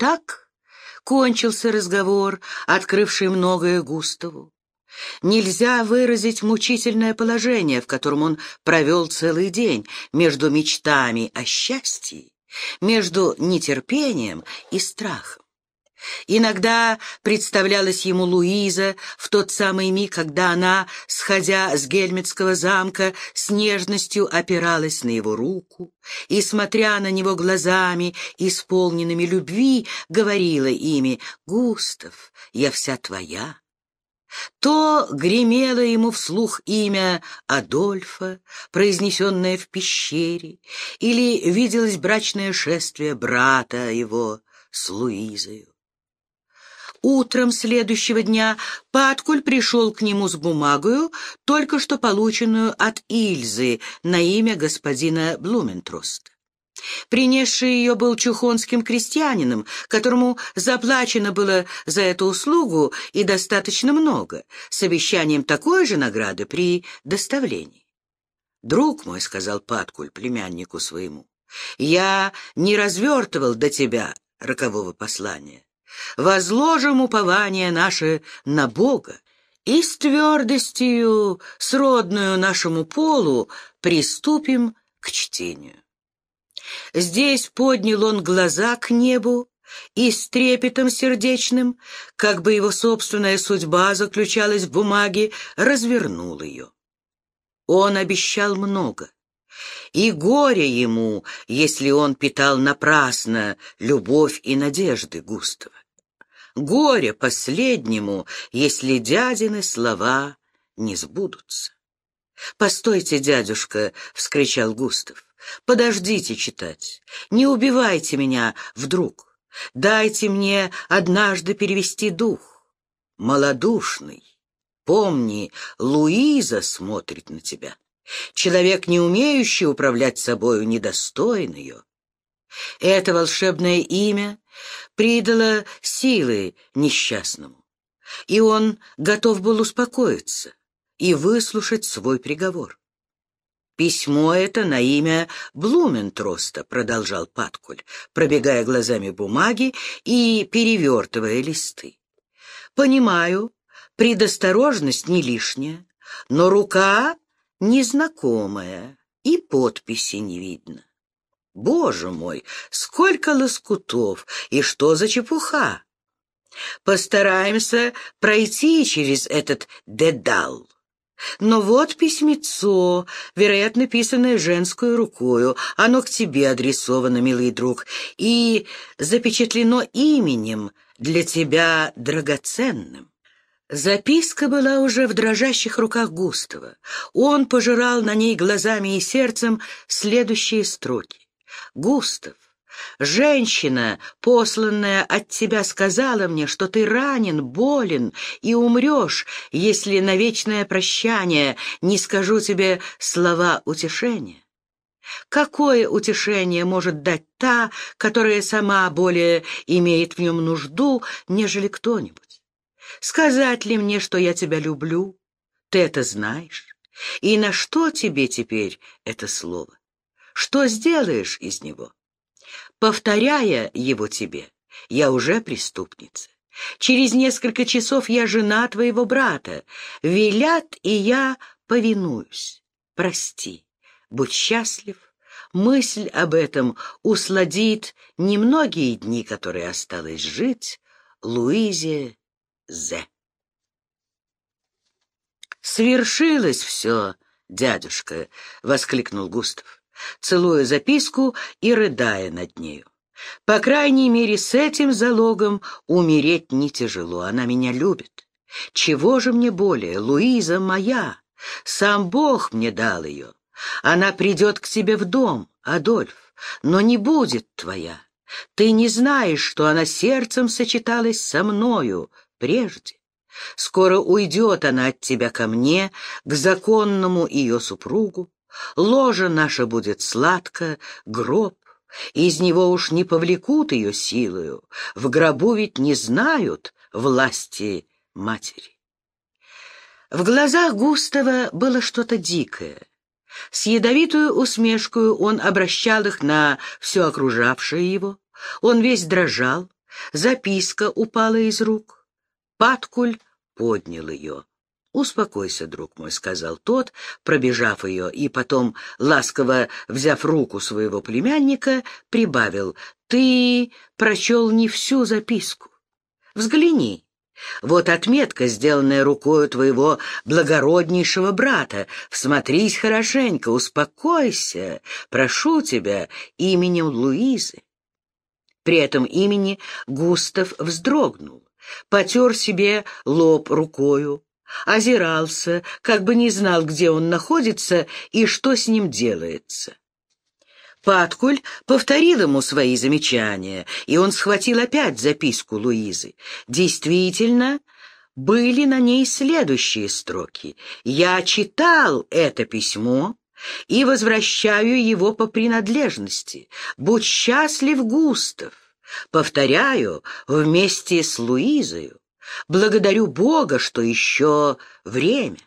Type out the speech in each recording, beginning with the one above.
Так кончился разговор, открывший многое Густаву. Нельзя выразить мучительное положение, в котором он провел целый день между мечтами о счастье, между нетерпением и страхом. Иногда представлялась ему Луиза в тот самый миг, когда она, сходя с Гельмитского замка, с нежностью опиралась на его руку и, смотря на него глазами, исполненными любви, говорила ими «Густав, я вся твоя». То гремело ему вслух имя Адольфа, произнесенное в пещере, или виделось брачное шествие брата его с Луизою. Утром следующего дня Паткуль пришел к нему с бумагою, только что полученную от Ильзы на имя господина Блументроста. Принесший ее был чухонским крестьянином, которому заплачено было за эту услугу и достаточно много, с обещанием такой же награды при доставлении. «Друг мой», — сказал Паткуль племяннику своему, — «я не развертывал до тебя рокового послания возложим упование наше на Бога и с твердостью, сродную нашему полу, приступим к чтению. Здесь поднял он глаза к небу и с трепетом сердечным, как бы его собственная судьба заключалась в бумаге, развернул ее. Он обещал много, и горе ему, если он питал напрасно любовь и надежды Густава. Горе последнему, если дядины слова не сбудутся. «Постойте, дядюшка!» — вскричал Густав. «Подождите читать. Не убивайте меня вдруг. Дайте мне однажды перевести дух. Молодушный, помни, Луиза смотрит на тебя. Человек, не умеющий управлять собою, недостоин ее. Это волшебное имя придало силы несчастному, и он готов был успокоиться и выслушать свой приговор. «Письмо это на имя Блументроста», — продолжал Паткуль, пробегая глазами бумаги и перевертывая листы. «Понимаю, предосторожность не лишняя, но рука незнакомая и подписи не видно. Боже мой, сколько лоскутов, и что за чепуха! Постараемся пройти через этот дедал. Но вот письмецо, вероятно, писанное женскую рукою. Оно к тебе адресовано, милый друг, и запечатлено именем для тебя драгоценным. Записка была уже в дрожащих руках Густава. Он пожирал на ней глазами и сердцем следующие строки. Густав, женщина, посланная от тебя, сказала мне, что ты ранен, болен и умрешь, если на вечное прощание не скажу тебе слова утешения. Какое утешение может дать та, которая сама более имеет в нем нужду, нежели кто-нибудь? Сказать ли мне, что я тебя люблю? Ты это знаешь. И на что тебе теперь это слово? Что сделаешь из него? Повторяя его тебе, я уже преступница. Через несколько часов я жена твоего брата. Велят, и я повинуюсь. Прости, будь счастлив. Мысль об этом усладит немногие дни, которые осталось жить Луизе З. «Свершилось все, дядюшка!» — воскликнул Густав целуя записку и рыдая над нею. По крайней мере, с этим залогом умереть не тяжело. Она меня любит. Чего же мне более? Луиза моя. Сам Бог мне дал ее. Она придет к тебе в дом, Адольф, но не будет твоя. Ты не знаешь, что она сердцем сочеталась со мною прежде. Скоро уйдет она от тебя ко мне, к законному ее супругу. Ложа наша будет сладко, гроб, из него уж не повлекут ее силою, в гробу ведь не знают власти матери. В глазах Густава было что-то дикое. С ядовитую усмешкой он обращал их на все окружавшее его. Он весь дрожал, Записка упала из рук. Паткуль поднял ее. «Успокойся, друг мой», — сказал тот, пробежав ее, и потом, ласково взяв руку своего племянника, прибавил, «Ты прочел не всю записку. Взгляни, вот отметка, сделанная рукою твоего благороднейшего брата. Всмотрись хорошенько, успокойся, прошу тебя, именем Луизы. При этом имени Густав вздрогнул, потер себе лоб рукою, озирался, как бы не знал, где он находится и что с ним делается. Паткуль повторил ему свои замечания, и он схватил опять записку Луизы. Действительно, были на ней следующие строки. «Я читал это письмо и возвращаю его по принадлежности. Будь счастлив, Густав. Повторяю, вместе с Луизою. Благодарю Бога, что еще время.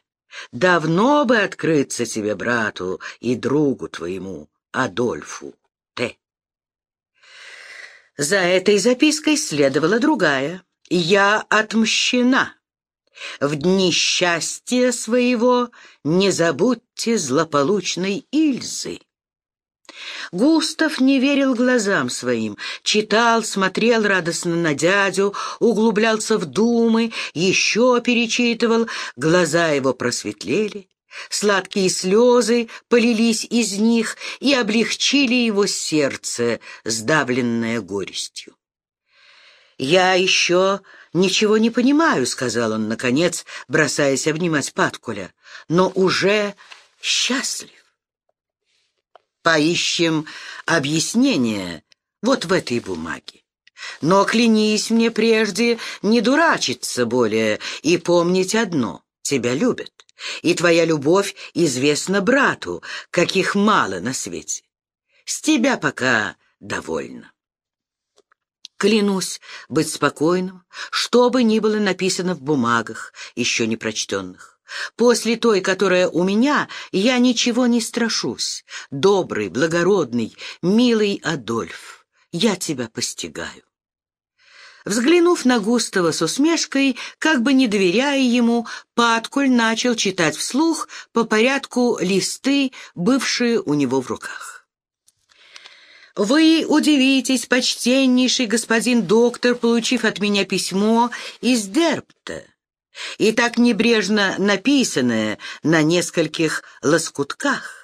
Давно бы открыться тебе, брату и другу твоему. Адольфу Т. За этой запиской следовала другая. «Я отмщена. В дни счастья своего не забудьте злополучной Ильзы». Густав не верил глазам своим, читал, смотрел радостно на дядю, углублялся в думы, еще перечитывал, глаза его просветлели, Сладкие слезы полились из них и облегчили его сердце, сдавленное горестью. «Я еще ничего не понимаю», — сказал он, наконец, бросаясь обнимать Паткуля, «но уже счастлив». «Поищем объяснение вот в этой бумаге. Но клянись мне прежде не дурачиться более и помнить одно — тебя любят и твоя любовь известна брату, каких мало на свете. С тебя пока довольно. Клянусь быть спокойным, что бы ни было написано в бумагах, еще не прочтенных. После той, которая у меня, я ничего не страшусь. Добрый, благородный, милый Адольф, я тебя постигаю. Взглянув на Густава с усмешкой, как бы не доверяя ему, Паткуль начал читать вслух по порядку листы, бывшие у него в руках. «Вы удивитесь, почтеннейший господин доктор, получив от меня письмо из Дерпта, и так небрежно написанное на нескольких лоскутках.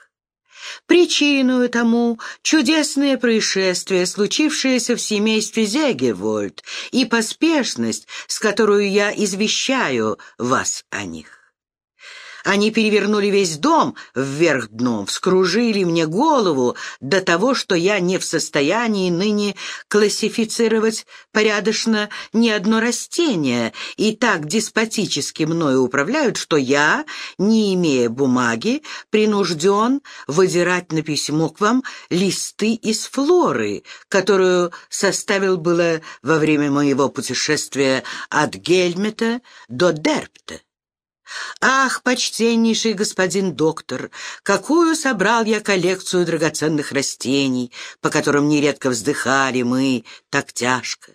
Причиной тому чудесное происшествие, случившееся в семействе Зегевольд, и поспешность, с которой я извещаю вас о них. Они перевернули весь дом вверх дном, вскружили мне голову до того, что я не в состоянии ныне классифицировать порядочно ни одно растение, и так деспотически мною управляют, что я, не имея бумаги, принужден выдирать на письмо к вам листы из флоры, которую составил было во время моего путешествия от Гельмета до Дерпта. «Ах, почтеннейший господин доктор, какую собрал я коллекцию драгоценных растений, по которым нередко вздыхали мы так тяжко!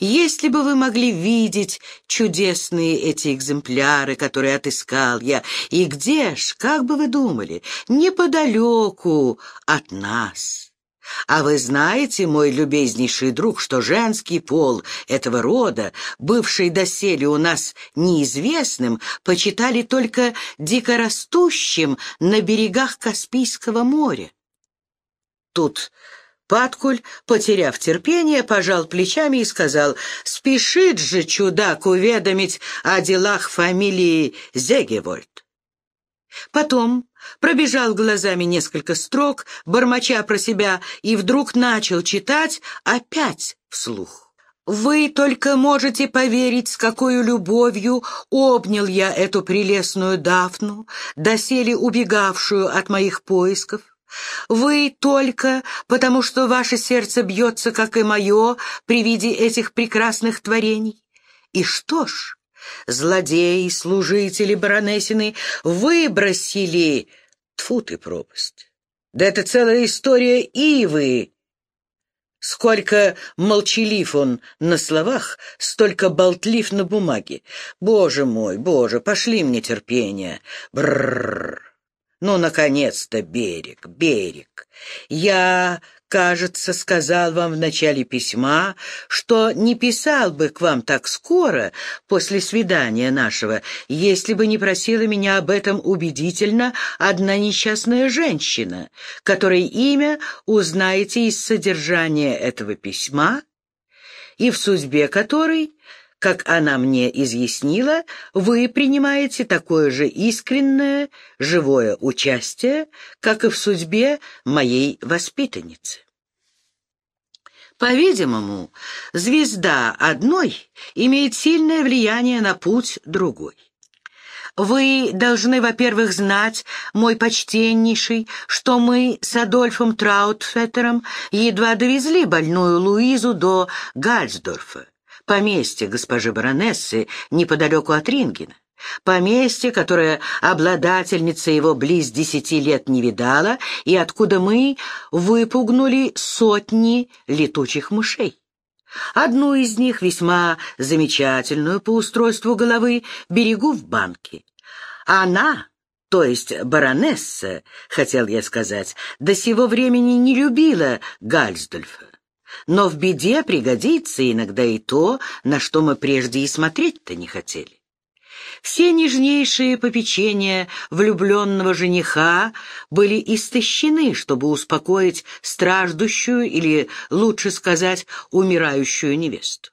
Если бы вы могли видеть чудесные эти экземпляры, которые отыскал я, и где ж, как бы вы думали, неподалеку от нас!» А вы знаете, мой любезнейший друг, что женский пол этого рода, бывший доселе у нас неизвестным, почитали только дикорастущим на берегах Каспийского моря? Тут Паткуль, потеряв терпение, пожал плечами и сказал, «Спешит же чудак уведомить о делах фамилии Зегевольд». Потом пробежал глазами несколько строк, бормоча про себя, и вдруг начал читать опять вслух. «Вы только можете поверить, с какой любовью обнял я эту прелестную Дафну, доселе убегавшую от моих поисков. Вы только, потому что ваше сердце бьется, как и мое, при виде этих прекрасных творений. И что ж, злодеи, служители баронессины выбросили... Тфу ты, пропасть! Да это целая история Ивы! Сколько молчалив он на словах, столько болтлив на бумаге. Боже мой, боже, пошли мне терпение. Бррр. Ну, наконец-то берег, берег. Я кажется, сказал вам в начале письма, что не писал бы к вам так скоро после свидания нашего, если бы не просила меня об этом убедительно одна несчастная женщина, которой имя узнаете из содержания этого письма и в судьбе которой как она мне изъяснила, вы принимаете такое же искреннее, живое участие, как и в судьбе моей воспитанницы. По-видимому, звезда одной имеет сильное влияние на путь другой. Вы должны, во-первых, знать, мой почтеннейший, что мы с Адольфом Траутфеттером едва довезли больную Луизу до Гальсдорфа поместье госпожи баронессы неподалеку от Рингена. Поместье, которое обладательница его близ десяти лет не видала, и откуда мы выпугнули сотни летучих мышей. Одну из них, весьма замечательную по устройству головы, берегу в банке. Она, то есть баронесса, хотел я сказать, до сего времени не любила Гальсдольфа. Но в беде пригодится иногда и то, на что мы прежде и смотреть-то не хотели. Все нежнейшие попечения влюбленного жениха были истощены, чтобы успокоить страждущую или, лучше сказать, умирающую невесту.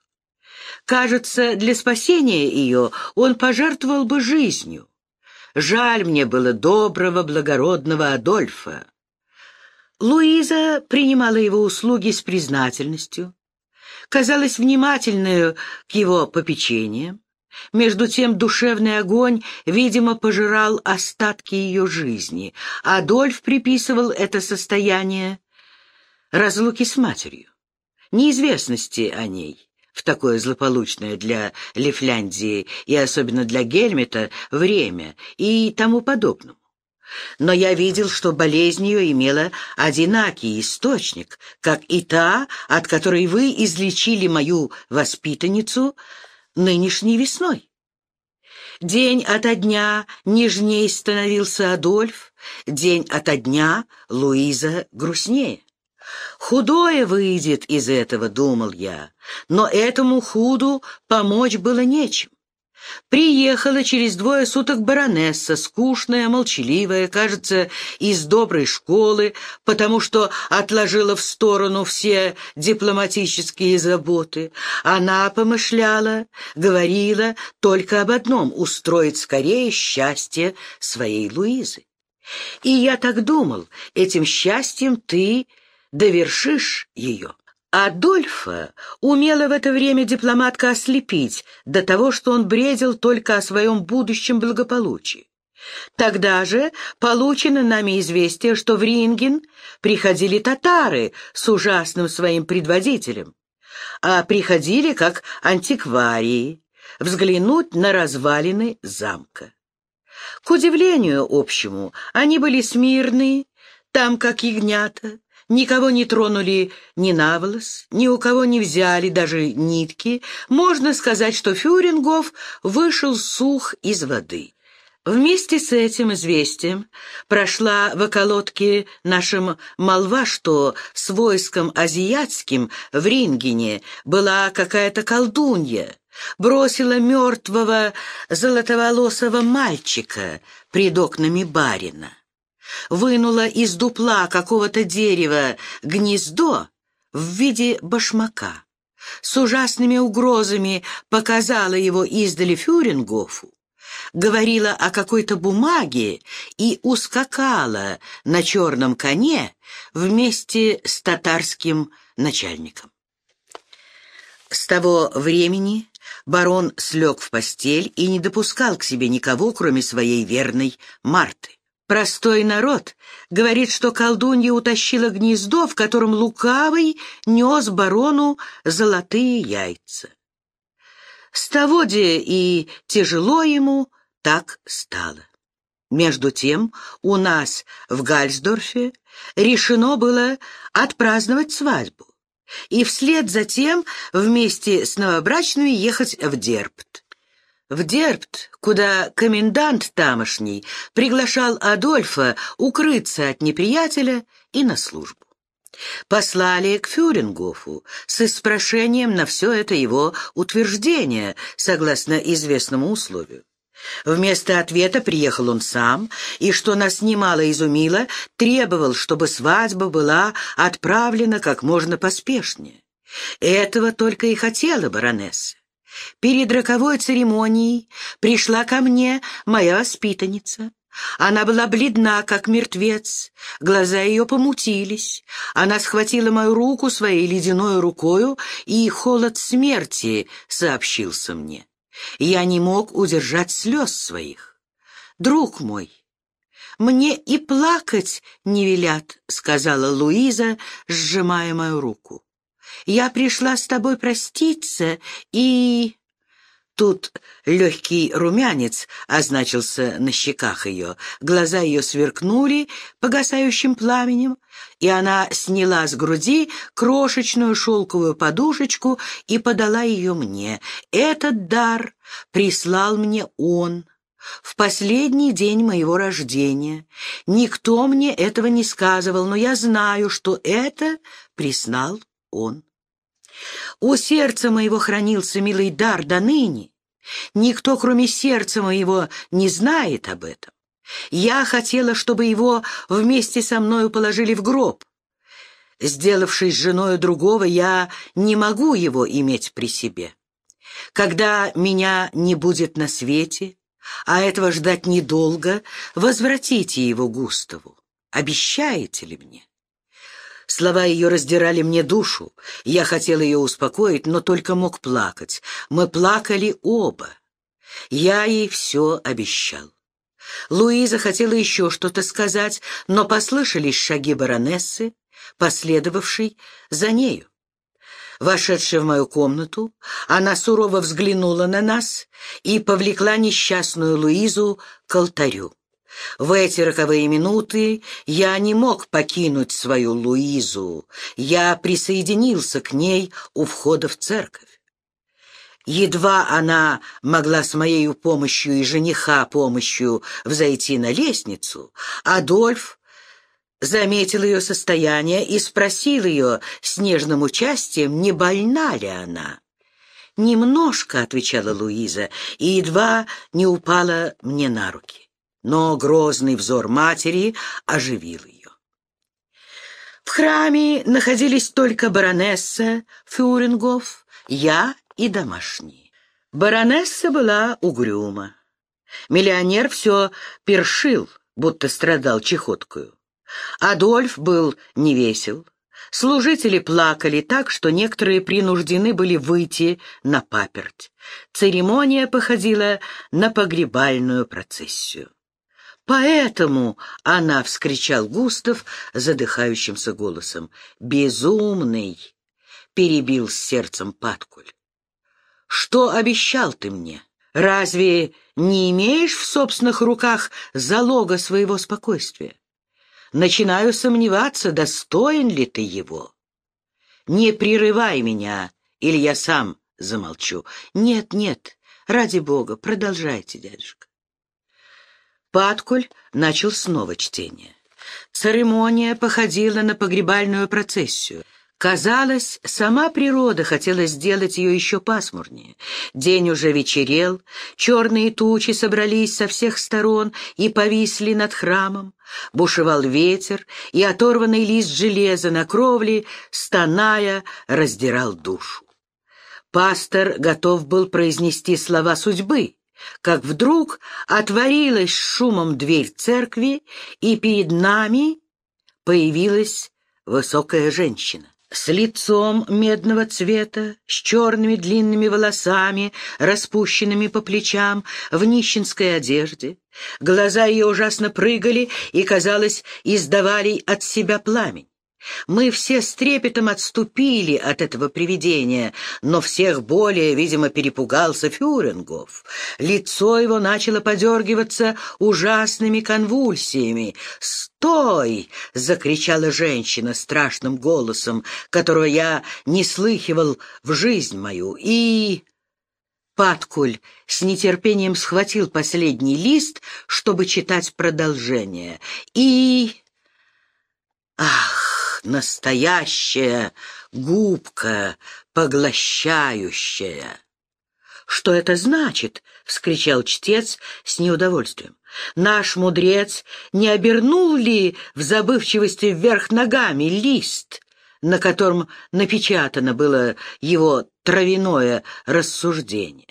Кажется, для спасения ее он пожертвовал бы жизнью. Жаль мне было доброго, благородного Адольфа. Луиза принимала его услуги с признательностью, казалась внимательной к его попечениям. Между тем душевный огонь, видимо, пожирал остатки ее жизни. Адольф приписывал это состояние разлуки с матерью, неизвестности о ней в такое злополучное для Лифляндии и особенно для Гельмета время и тому подобному но я видел, что болезнь ее имела одинакий источник, как и та, от которой вы излечили мою воспитанницу нынешней весной. День ото дня нежней становился Адольф, день ото дня Луиза грустнее. Худое выйдет из этого, думал я, но этому худу помочь было нечем. Приехала через двое суток баронесса, скучная, молчаливая, кажется, из доброй школы, потому что отложила в сторону все дипломатические заботы. Она помышляла, говорила только об одном — устроить скорее счастье своей Луизы. И я так думал, этим счастьем ты довершишь ее. Адольфа умела в это время дипломатка ослепить до того, что он бредил только о своем будущем благополучии. Тогда же получено нами известие, что в Ринген приходили татары с ужасным своим предводителем, а приходили как антикварии взглянуть на развалины замка. К удивлению общему, они были смирные, там как ягнята, Никого не тронули ни на волос, ни у кого не взяли даже нитки. Можно сказать, что Фюрингов вышел сух из воды. Вместе с этим известием прошла в околотке нашим молва, что с войском азиатским в Рингене была какая-то колдунья, бросила мертвого золотоволосого мальчика пред окнами барина вынула из дупла какого-то дерева гнездо в виде башмака. С ужасными угрозами показала его издали Фюрингофу, говорила о какой-то бумаге и ускакала на черном коне вместе с татарским начальником. С того времени барон слег в постель и не допускал к себе никого, кроме своей верной Марты. Простой народ говорит, что колдунья утащила гнездо, в котором лукавый нес барону золотые яйца. С того де и тяжело ему так стало. Между тем у нас в Гальсдорфе решено было отпраздновать свадьбу. и вслед за тем вместе с новобрачными ехать в Дербт. В Дербт, куда комендант тамошний приглашал Адольфа укрыться от неприятеля и на службу. Послали к Фюрингофу с испрошением на все это его утверждение, согласно известному условию. Вместо ответа приехал он сам, и, что нас немало изумило, требовал, чтобы свадьба была отправлена как можно поспешнее. Этого только и хотела баронесса. Перед роковой церемонией пришла ко мне моя воспитанница. Она была бледна, как мертвец, глаза ее помутились. Она схватила мою руку своей ледяной рукою, и холод смерти сообщился мне. Я не мог удержать слез своих. «Друг мой, мне и плакать не велят», — сказала Луиза, сжимая мою руку. «Я пришла с тобой проститься и...» Тут легкий румянец означился на щеках ее, глаза ее сверкнули погасающим пламенем, и она сняла с груди крошечную шелковую подушечку и подала ее мне. Этот дар прислал мне он. В последний день моего рождения никто мне этого не сказывал, но я знаю, что это прислал он. У сердца моего хранился милый дар до ныне. Никто, кроме сердца моего, не знает об этом. Я хотела, чтобы его вместе со мною положили в гроб. Сделавшись женою другого, я не могу его иметь при себе. Когда меня не будет на свете, а этого ждать недолго, возвратите его Густаву. Обещаете ли мне? Слова ее раздирали мне душу. Я хотел ее успокоить, но только мог плакать. Мы плакали оба. Я ей все обещал. Луиза хотела еще что-то сказать, но послышались шаги баронессы, последовавшей за нею. Вошедшая в мою комнату, она сурово взглянула на нас и повлекла несчастную Луизу к алтарю. В эти роковые минуты я не мог покинуть свою Луизу. Я присоединился к ней у входа в церковь. Едва она могла с моей помощью и жениха помощью взойти на лестницу, Адольф заметил ее состояние и спросил ее с нежным участием, не больна ли она. «Немножко», — отвечала Луиза, и едва не упала мне на руки но грозный взор матери оживил ее. В храме находились только баронесса Фюрингов, я и домашние. Баронесса была угрюма. Миллионер все першил, будто страдал чехоткою. Адольф был невесел. Служители плакали так, что некоторые принуждены были выйти на паперть. Церемония походила на погребальную процессию. «Поэтому она!» — вскричал Густав задыхающимся голосом. «Безумный!» — перебил с сердцем Паткуль. «Что обещал ты мне? Разве не имеешь в собственных руках залога своего спокойствия? Начинаю сомневаться, достоин ли ты его. Не прерывай меня, или я сам замолчу. Нет, нет, ради бога, продолжайте, дядюшка. Паткуль начал снова чтение. Церемония походила на погребальную процессию. Казалось, сама природа хотела сделать ее еще пасмурнее. День уже вечерел, черные тучи собрались со всех сторон и повисли над храмом. Бушевал ветер, и оторванный лист железа на кровле, стоная, раздирал душу. Пастор готов был произнести слова судьбы, как вдруг отворилась шумом дверь церкви, и перед нами появилась высокая женщина с лицом медного цвета, с черными длинными волосами, распущенными по плечам, в нищенской одежде. Глаза ее ужасно прыгали и, казалось, издавали от себя пламень. Мы все с трепетом отступили от этого привидения, но всех более, видимо, перепугался Фюрингов. Лицо его начало подергиваться ужасными конвульсиями. «Стой!» — закричала женщина страшным голосом, которого я не слыхивал в жизнь мою. И... Паткуль с нетерпением схватил последний лист, чтобы читать продолжение. И... Ах! Настоящая губка, поглощающая. «Что это значит?» — вскричал чтец с неудовольствием. «Наш мудрец не обернул ли в забывчивости вверх ногами лист, на котором напечатано было его травяное рассуждение?»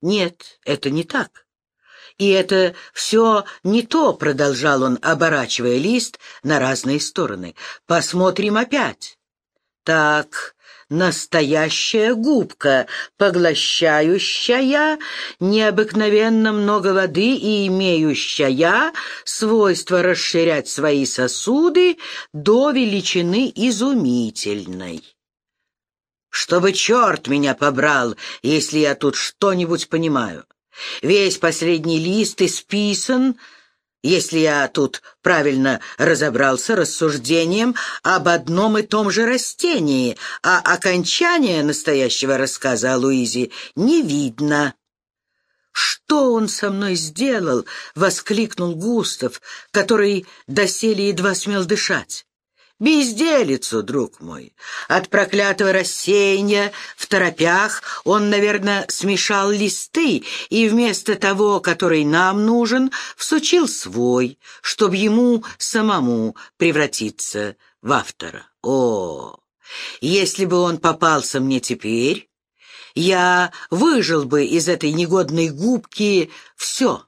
«Нет, это не так. И это все не то, продолжал он, оборачивая лист на разные стороны. Посмотрим опять. Так, настоящая губка, поглощающая необыкновенно много воды и имеющая свойство расширять свои сосуды до величины изумительной. Чтобы черт меня побрал, если я тут что-нибудь понимаю. Весь последний лист исписан, если я тут правильно разобрался рассуждением об одном и том же растении, а окончания настоящего рассказа о Луизе не видно. «Что он со мной сделал?» — воскликнул Густав, который доселе едва смел дышать. Безделицу, друг мой. От проклятого рассеяния в торопях он, наверное, смешал листы и вместо того, который нам нужен, всучил свой, чтобы ему самому превратиться в автора. О, если бы он попался мне теперь, я выжил бы из этой негодной губки все,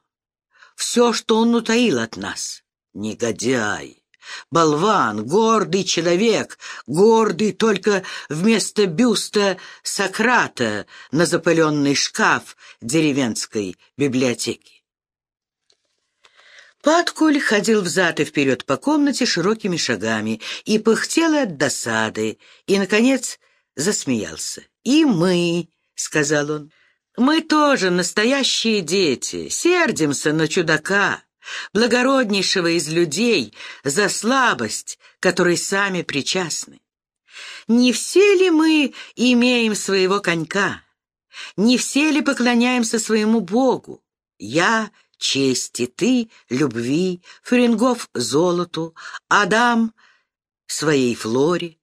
все, что он утаил от нас. Негодяй! Болван, гордый человек, гордый только вместо бюста Сократа на запыленный шкаф деревенской библиотеки. Паткуль ходил взад и вперед по комнате широкими шагами и пыхтел от досады, и, наконец, засмеялся. «И мы», — сказал он, — «мы тоже настоящие дети, сердимся на чудака» благороднейшего из людей за слабость, которой сами причастны. Не все ли мы имеем своего конька? Не все ли поклоняемся своему Богу? Я — чести, ты — любви, Ференгов — золоту, Адам — своей Флоре.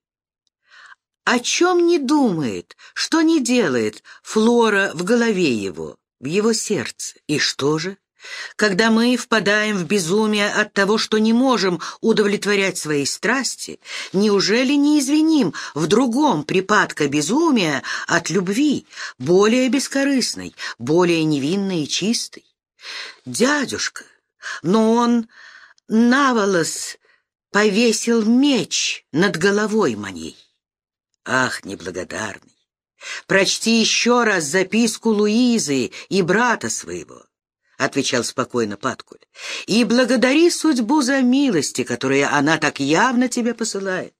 О чем не думает, что не делает Флора в голове его, в его сердце? И что же? Когда мы впадаем в безумие от того, что не можем удовлетворять свои страсти, неужели не извиним в другом припадка безумия от любви, более бескорыстной, более невинной и чистой? Дядюшка, но он наволос повесил меч над головой моей. Ах, неблагодарный! Прочти еще раз записку Луизы и брата своего отвечал спокойно Паткуль, — «и благодари судьбу за милости, которые она так явно тебе посылает.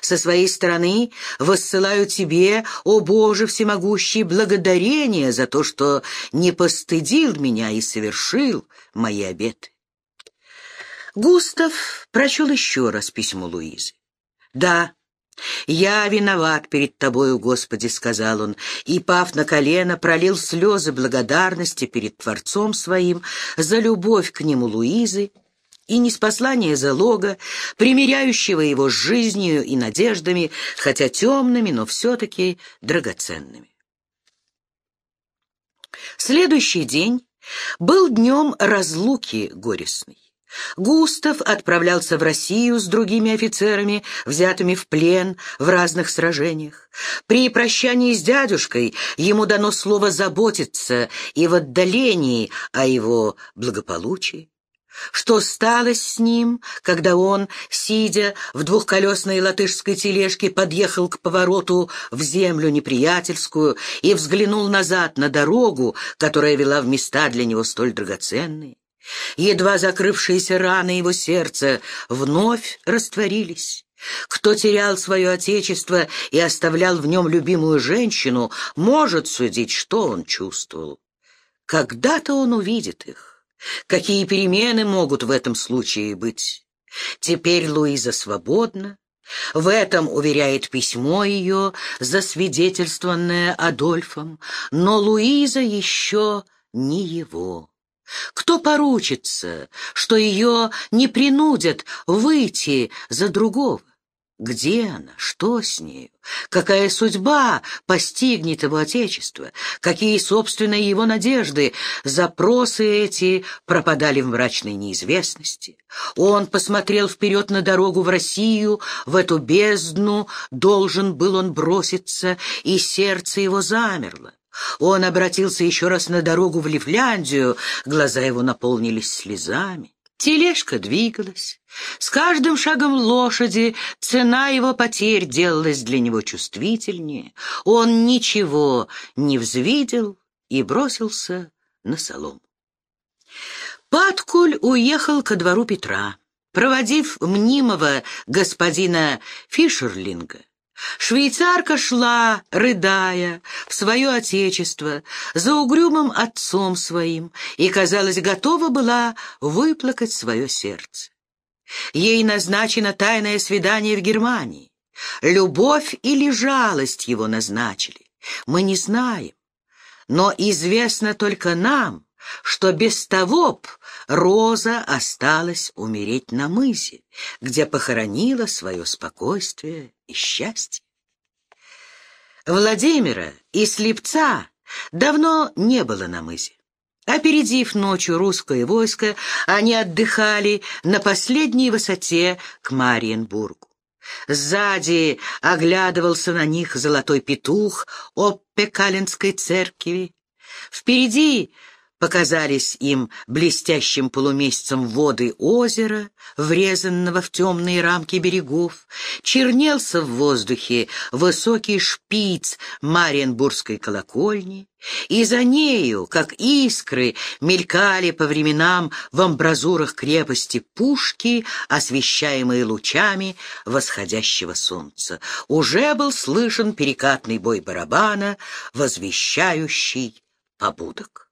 Со своей стороны воссылаю тебе, о Боже всемогущий, благодарение за то, что не постыдил меня и совершил мои обеты». Густав прочел еще раз письмо Луизы. «Да, «Я виноват перед Тобою, Господи», — сказал он, и, пав на колено, пролил слезы благодарности перед Творцом Своим за любовь к нему Луизы и неспослание залога, примиряющего его с жизнью и надеждами, хотя темными, но все-таки драгоценными. Следующий день был днем разлуки горестной. Густав отправлялся в Россию с другими офицерами, взятыми в плен в разных сражениях. При прощании с дядюшкой ему дано слово заботиться и в отдалении о его благополучии. Что стало с ним, когда он, сидя в двухколесной латышской тележке, подъехал к повороту в землю неприятельскую и взглянул назад на дорогу, которая вела в места для него столь драгоценные? Едва закрывшиеся раны его сердца вновь растворились. Кто терял свое отечество и оставлял в нем любимую женщину, может судить, что он чувствовал. Когда-то он увидит их. Какие перемены могут в этом случае быть? Теперь Луиза свободна. В этом уверяет письмо ее, засвидетельствованное Адольфом, но Луиза еще не его. Кто поручится, что ее не принудят выйти за другого? Где она? Что с нею? Какая судьба постигнет его отечество? Какие собственные его надежды? Запросы эти пропадали в мрачной неизвестности. Он посмотрел вперед на дорогу в Россию, в эту бездну должен был он броситься, и сердце его замерло. Он обратился еще раз на дорогу в Лифляндию, глаза его наполнились слезами. Тележка двигалась. С каждым шагом лошади цена его потерь делалась для него чувствительнее. Он ничего не взвидел и бросился на солому. Паткуль уехал ко двору Петра, проводив мнимого господина Фишерлинга. Швейцарка шла, рыдая, в свое отечество, за угрюмым отцом своим, и, казалось, готова была выплакать свое сердце. Ей назначено тайное свидание в Германии. Любовь или жалость его назначили, мы не знаем. Но известно только нам, что без того б Роза осталась умереть на мызе, где похоронила свое спокойствие и счастье. Владимира и Слепца давно не было на мызе. Опередив ночью русское войско, они отдыхали на последней высоте к Мариенбургу. Сзади оглядывался на них золотой петух Оппекалинской церкви. Впереди Показались им блестящим полумесяцем воды озера, врезанного в темные рамки берегов. Чернелся в воздухе высокий шпиц Мариенбургской колокольни, и за нею, как искры, мелькали по временам в амбразурах крепости пушки, освещаемые лучами восходящего солнца. Уже был слышен перекатный бой барабана, возвещающий побудок.